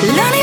Let